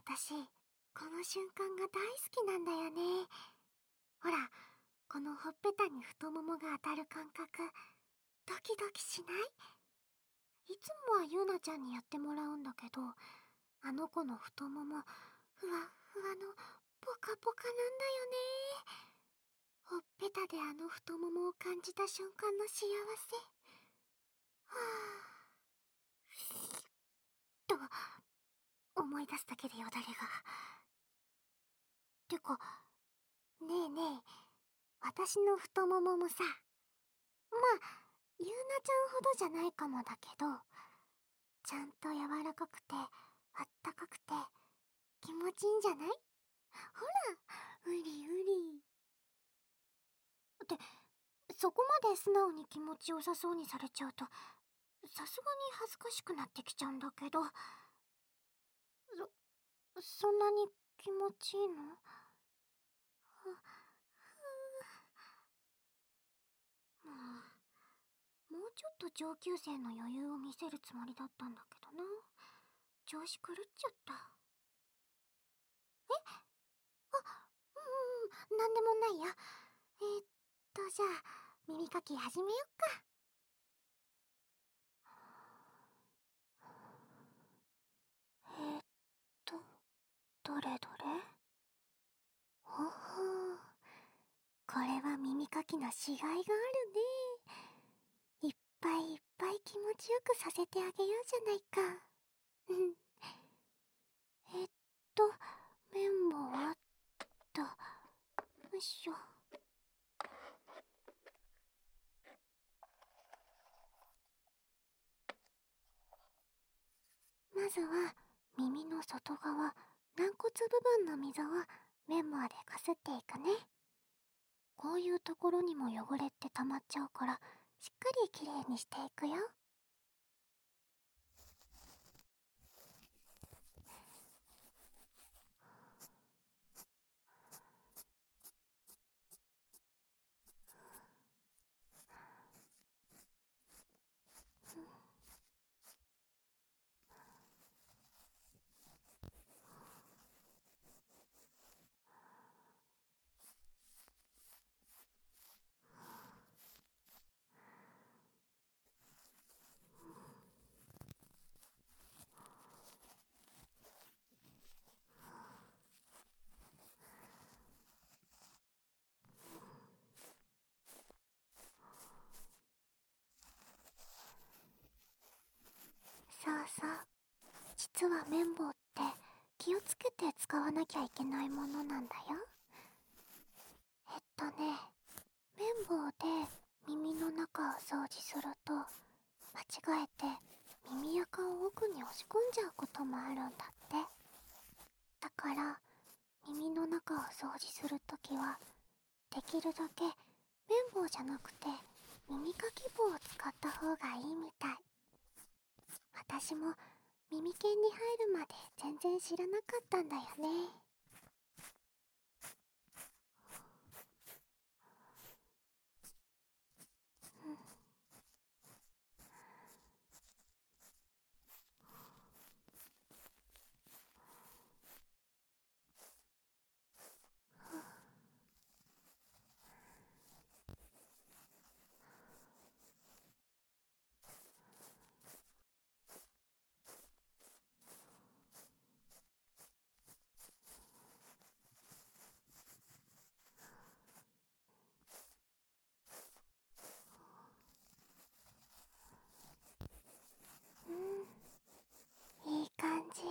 私この瞬間が大好きなんだよね。ほらこのほっぺたに太ももが当たる感覚ドキドキしない？いつもはゆうなちゃんにやってもらうんだけどあの子の太ももふわふわのポカポカなんだよね。ほっぺたであの太ももを感じた瞬間の幸せ。はあ。思い出すだけでよだれが。てかねえねえ私の太もももさまあゆうなちゃんほどじゃないかもだけどちゃんと柔らかくてあったかくて気持ちいいんじゃない？ほらうりうり。ってそこまで素直に気持ちよさそうにされちゃうとさすがに恥ずかしくなってきちゃうんだけど。そんなに気持ちいいの？もうもうちょっと上級生の余裕を見せるつもりだったんだけどな。調子狂っちゃった。え？あうんうんなんでもないよえー、っとじゃあ耳かき始めよっか。えっとどれどれ？ほほうこれは耳かきのしがいがあるね。いっぱいいっぱい気持ちよくさせてあげようじゃないか。うん。えっと綿棒はっとよいしょ。まずは耳の外側軟骨部分の溝をメモアでこすっていくね。こういうところにも汚れって溜まっちゃうからしっかりきれいにしていくよそうそう実は綿棒って気をつけて使わなきゃいけないものなんだよ。えっとね綿棒で耳の中を掃除すると間違えて耳垢を奥に押し込んじゃうこともあるんだって。だから耳の中を掃除するときはできるだけ綿棒じゃなくて耳かき棒を使った方がいいみたい。私も耳犬に入るまで全然知らなかったんだよねうんいい感じ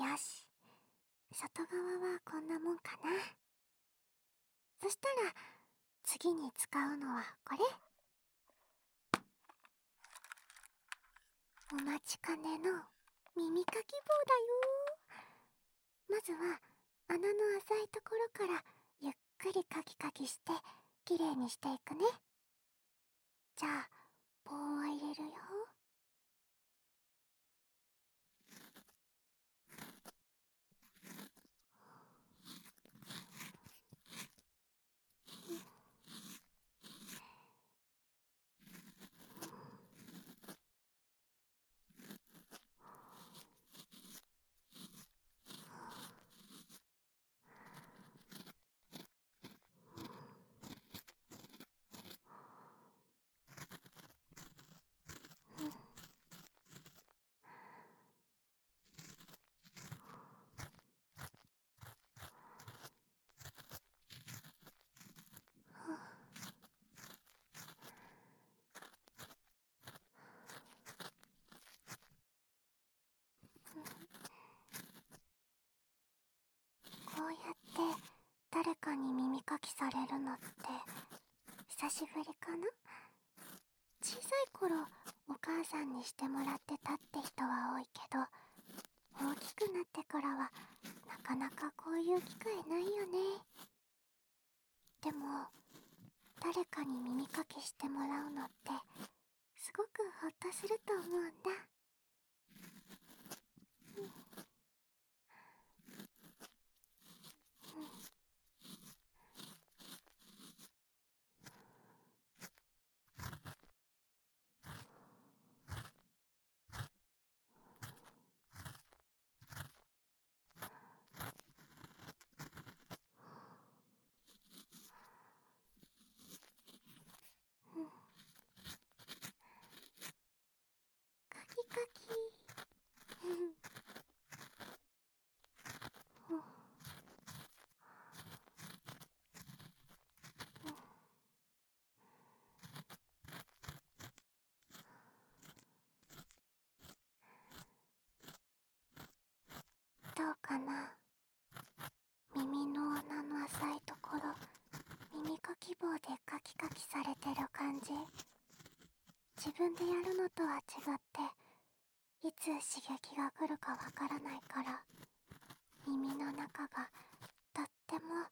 よし外側はこんなもんかな。そしたら次に使うのはこれ。お待ちかねの耳かき棒だよ。まずは穴の浅いところからゆっくりカキカキしてきれいにしていくね。じゃあ棒を入れるよこうやって誰かに耳かきされるのって久しぶりかな？小さい頃お母さんにしてもらってたって人は多いけど大きくなってからはなかなかこういう機会ないよね。でも誰かに耳かきしてもらうのってすごくホッとすると思うんだ。どうかな？耳の穴の浅いところ耳かき棒でカキカキされてる感じ。自分でやるのとは違っていつ刺激が来るかわからないから耳の中がとっても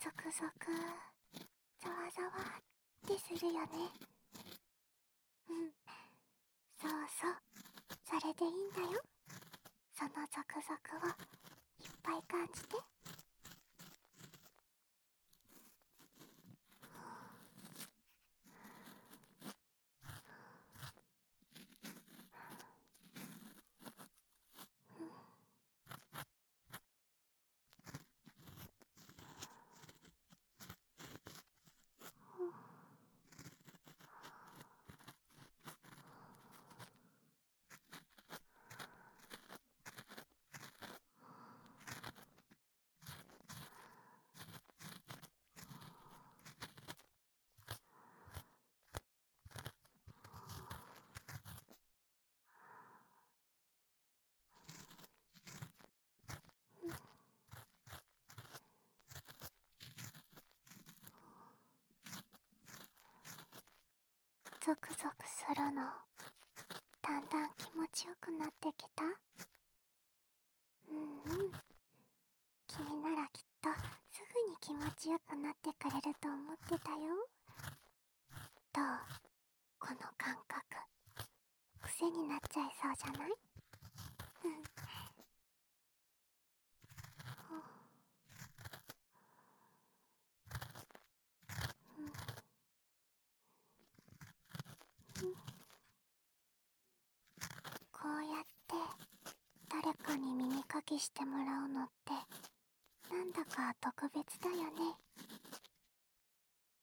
ゾクゾクざわざわってするよね。うん。そうそう。それでいいんだよ。そのゾクゾクをいっぱい感じて。ゾクゾクするの。だんだん気持ちよくなってきた？うんうん。君ならきっとすぐに気持ちよくなってくれると思ってたよ。どう？この感覚。癖になっちゃいそうじゃない？うんこうやって誰かに耳かきしてもらうのってなんだか特別だよね。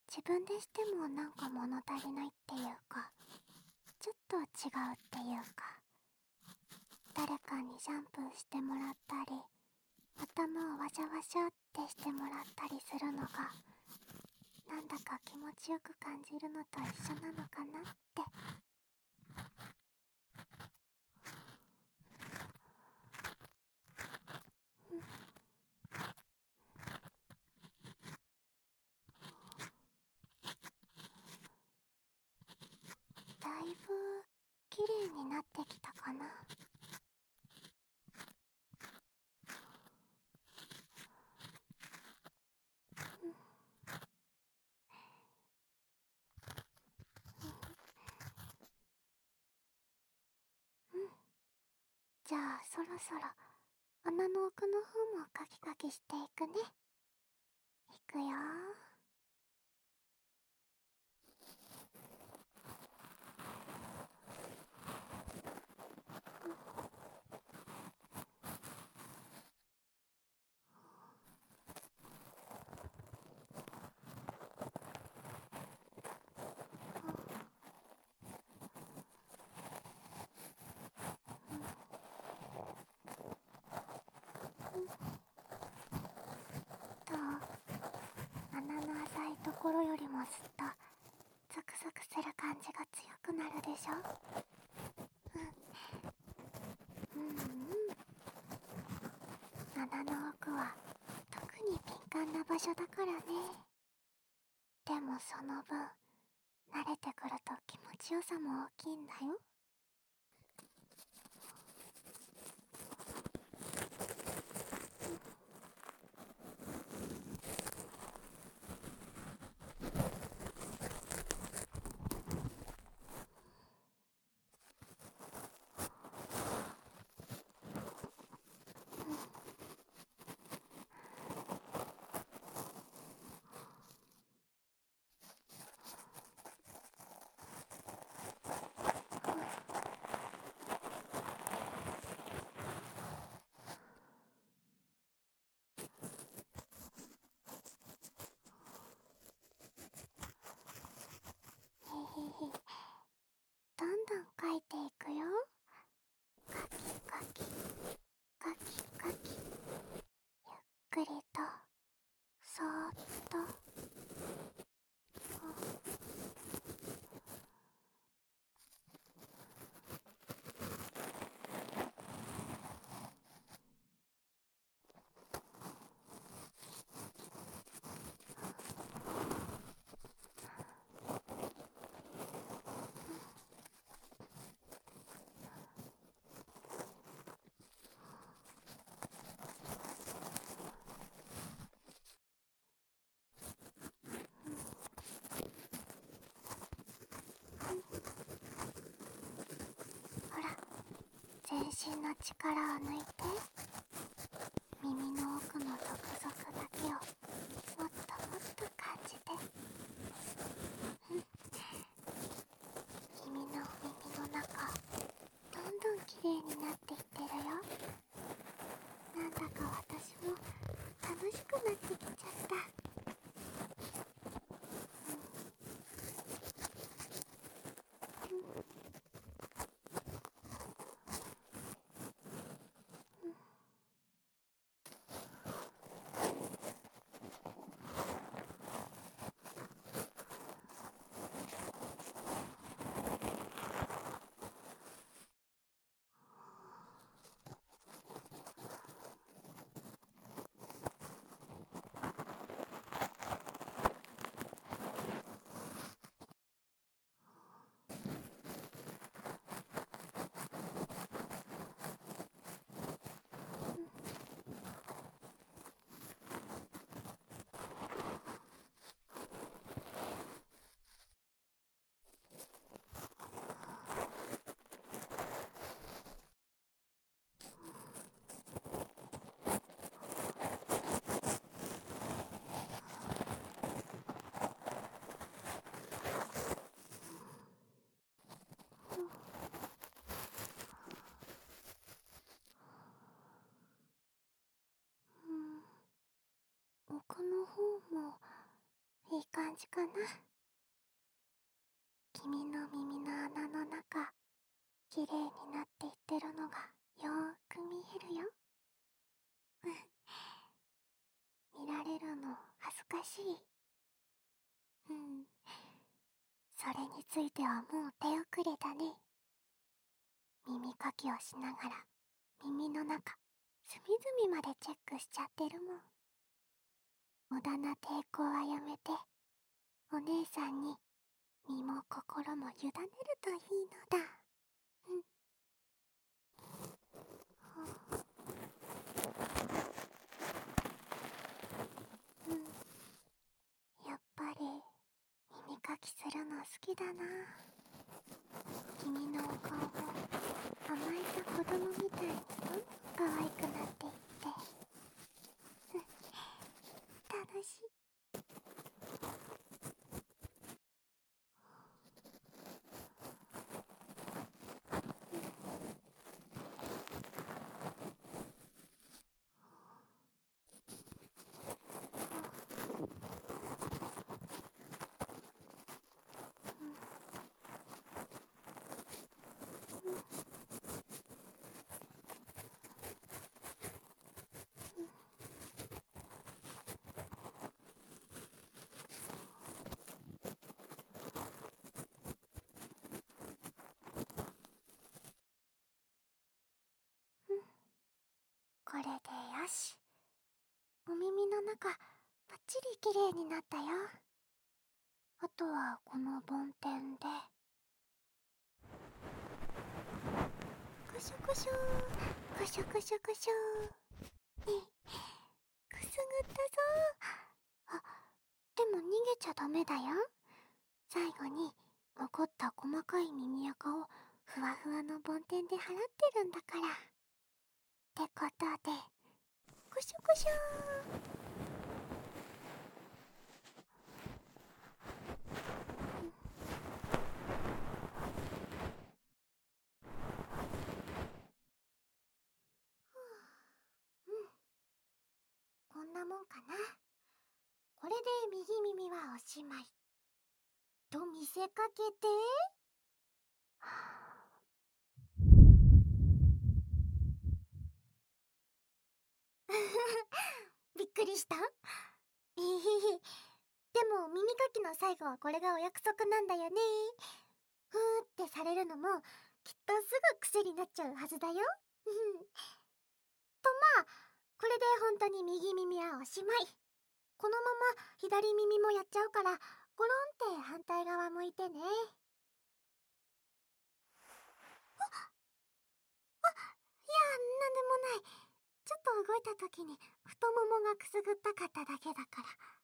自分でしてもなんか物足りないっていうかちょっと違うっていうか誰かにジャンプーしてもらったり頭をワシャワシャってしてもらったりするのがなんだか気持ちよく感じるのと一緒なのかなってになってきたかな。じゃあそろそろ穴の奥の方もカキカキしていくね。いくよー。いところよりもずっとゾクゾクする感じが強くなるでしょ？うん。うんうん。穴の奥は特に敏感な場所だからね。でもその分慣れてくると気持ちよさも大きいんだよ。へへへどんどん書いていくよかきかきかきかきゆっくりとそーっとほら全身の力を抜いて耳の奥のゾクゾクだけをもっともっと感じて君の耳の中どんどん綺麗になっていってるよ。なんだか私も楽しくなってきちゃったうん奥の方もいい感じかな。君の耳の穴の中綺麗になっていってるのがよーく見えるよ。見られるの恥ずかしい。うん。それについてはもう手遅れだね。耳かきをしながら耳の中隅々までチェックしちゃってるもん。無駄な抵抗はやめて。お姉さんに身も心も委ねるといいのだ。うん。うん。やっぱり耳かきするの好きだな。君のお顔も甘えた子供みたい。にどんどん可愛くなっていって楽しいこれでよし。お耳の中バッチリ綺麗になったよ。あとはこの梵天で。くしょくしょくしょくしょくしょくすぐったぞ。あでも逃げちゃダメだよ。最後に残った細かい耳垢をふわふわの梵天で払ってるんだから。ってことでしょくしょこんなもんかなこれで右耳はおしまいと見せかけてびっくりした？えへへでも耳かきの最後はこれがお約束なんだよね。ふーってされるのもきっとすぐ癖になっちゃうはずだよ。とまあこれで本当に右耳はおしまい。このまま左耳もやっちゃうからゴロンって反対側向いてね。ああいやなんでもない。ちょっと動いた時に太ももがくすぐったかっただけだから。